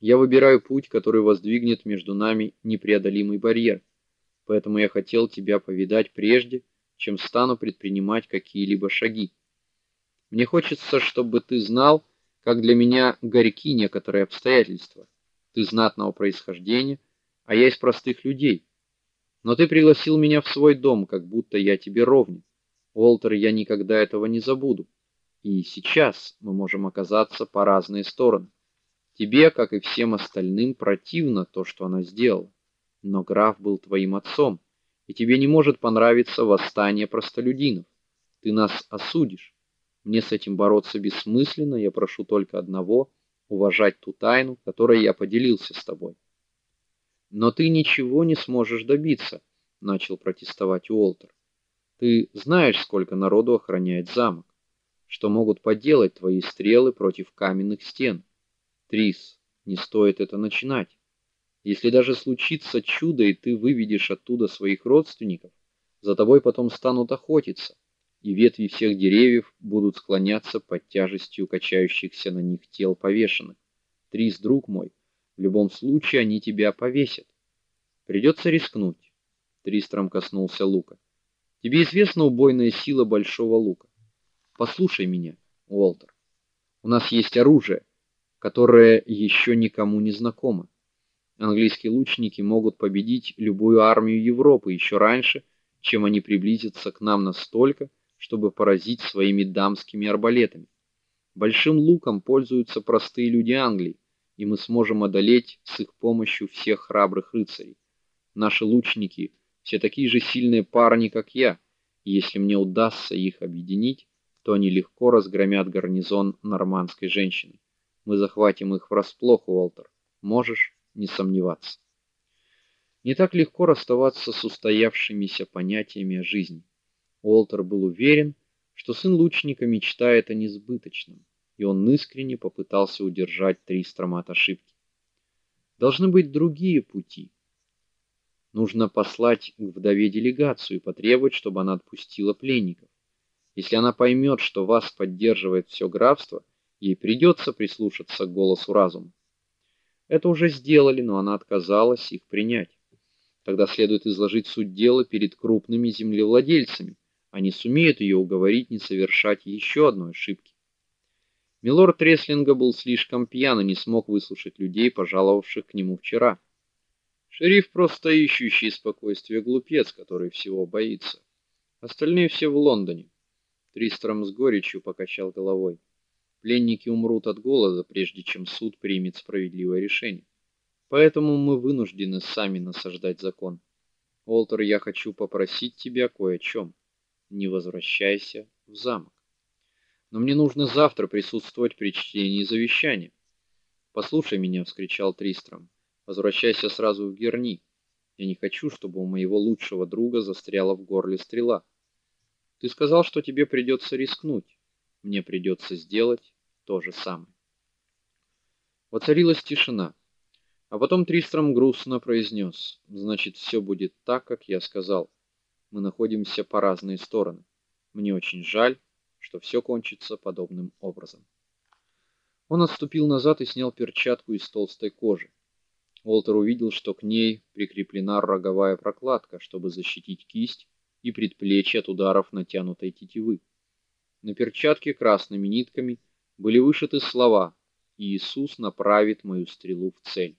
Я выбираю путь, который воздвигнет между нами непреодолимый барьер. Поэтому я хотел тебя повидать прежде, чем стану предпринимать какие-либо шаги. Мне хочется, чтобы ты знал, как для меня горьки некоторые обстоятельства. Ты знатного происхождения, а я из простых людей. Но ты пригласил меня в свой дом, как будто я тебе ровня. Уолтер, я никогда этого не забуду. И сейчас мы можем оказаться по разные стороны. Тебе, как и всем остальным, противно то, что она сделала. Но граф был твоим отцом, и тебе не может понравиться восстание простолюдинов. Ты нас осудишь. Мне с этим бороться бессмысленно, я прошу только одного уважать ту тайну, которой я поделился с тобой. Но ты ничего не сможешь добиться, начал протестовать Уолтер. Ты знаешь, сколько народу охраняет замок, что могут поделать твои стрелы против каменных стен. Трис, не стоит это начинать. Если даже случится чудо, и ты выведешь оттуда своих родственников, за тобой потом станут охотиться, и ветви всех деревьев будут склоняться под тяжестью качающихся на них тел повешенных. Трис, друг мой, в любом случае они тебя повесят. Придется рискнуть. Тристром коснулся лука. Тебе известна убойная сила большого лука. Послушай меня, Уолтер. У нас есть оружие, которое еще никому не знакомо. Английские лучники могут победить любую армию Европы еще раньше, чем они приблизятся к нам настолько, чтобы поразить своими дамскими арбалетами. Большим луком пользуются простые люди Англии и мы сможем одолеть с их помощью всех храбрых рыцарей. Наши лучники все такие же сильные парни, как я, и если мне удастся их объединить, то они легко разгромят гарнизон нормандской женщины. Мы захватим их врасплох, Уолтер. Можешь не сомневаться. Не так легко расставаться с устоявшимися понятиями о жизни. Уолтер был уверен, что сын лучника мечтает о несбыточном и он искренне попытался удержать Тристрама от ошибки. Должны быть другие пути. Нужно послать к вдове делегацию и потребовать, чтобы она отпустила пленников. Если она поймет, что вас поддерживает все графство, ей придется прислушаться к голосу разума. Это уже сделали, но она отказалась их принять. Тогда следует изложить суть дела перед крупными землевладельцами. Они сумеют ее уговорить не совершать еще одной ошибки. Милорд Треслинга был слишком пьян и не смог выслушать людей, пожаловавших к нему вчера. Шериф просто ищущий спокойствие глупец, который всего боится. Остальные все в Лондоне. Тристром с горечью покачал головой. Пленники умрут от голода, прежде чем суд примет справедливое решение. Поэтому мы вынуждены сами насаждать закон. Олтер, я хочу попросить тебя кое о чем. Не возвращайся в замок. Но мне нужно завтра присутствовать при чтении завещания. Послушай меня, вскричал Тристром. Возвращайся сразу в Герни. Я не хочу, чтобы у моего лучшего друга застряла в горле стрела. Ты сказал, что тебе придется рискнуть. Мне придется сделать то же самое. Воцарилась тишина. А потом Тристром грустно произнес: "Значит, все будет так, как я сказал. Мы находимся по разные стороны. Мне очень жаль, что все кончится подобным образом. Он отступил назад и снял перчатку из толстой кожи. Уолтер увидел, что к ней прикреплена роговая прокладка, чтобы защитить кисть и предплечье от ударов натянутой тетивы. На перчатке красными нитками были вышиты слова: "Иисус направит мою стрелу в цель".